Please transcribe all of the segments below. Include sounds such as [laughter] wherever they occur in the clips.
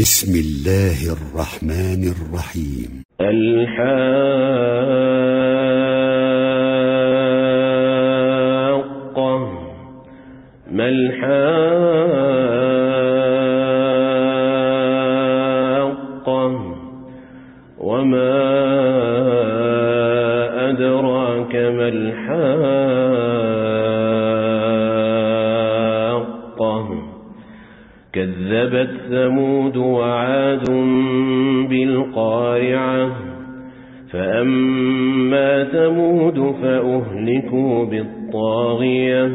بسم الله الرحمن الرحيم. الحاقة ما الحاقة؟ كذبت ثمود وعاد بالقارعة فأما ثمود فأهلكوا بالطاغية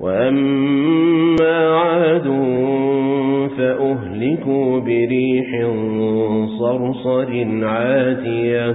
وأما عاد فأهلكوا بريح صرصر عاتية.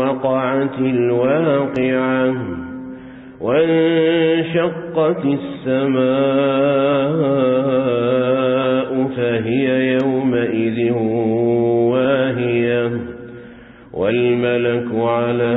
وقعت الواقعة وانشقت السماء فهي يومئذ واهية والملك على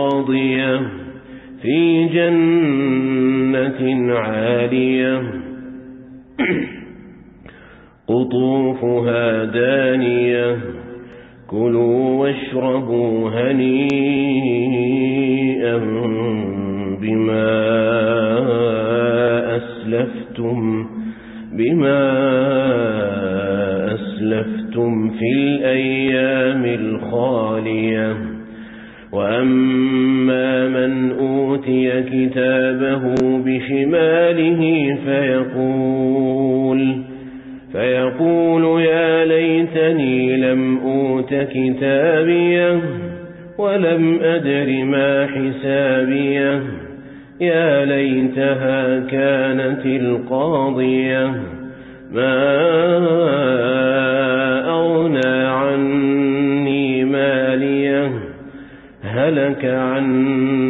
راضية في جنة عالية. [clears throat] قطوفها دانية كلوا واشربوا هنيئا بما أسلفتم بما أسلفتم في الأيام الخالية. وأما بماله فيقول فيقول يا ليتني لم أوت كتابيه ولم أدر ما حسابيه. يا ليتها كانت القاضية. ما أغنى عني ماليه. هلك عني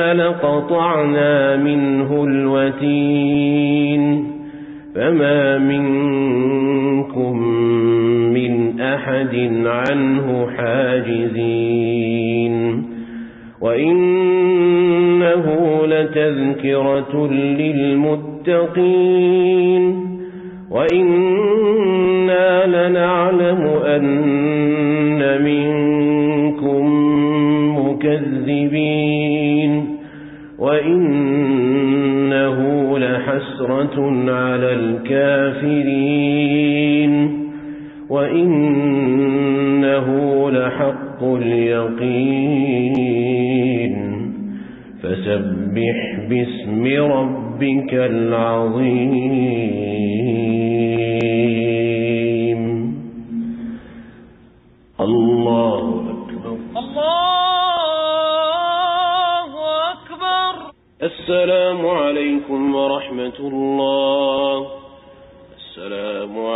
لقطعنا منه الوتين فما منكم من أحد عنه حاجزين وإنه لتذكرة للمتقين وإنا وإنه لحق اليقين فسبح باسم ربك العظيم الله أكبر. الله أكبر. السلام عليكم ورحمة الله.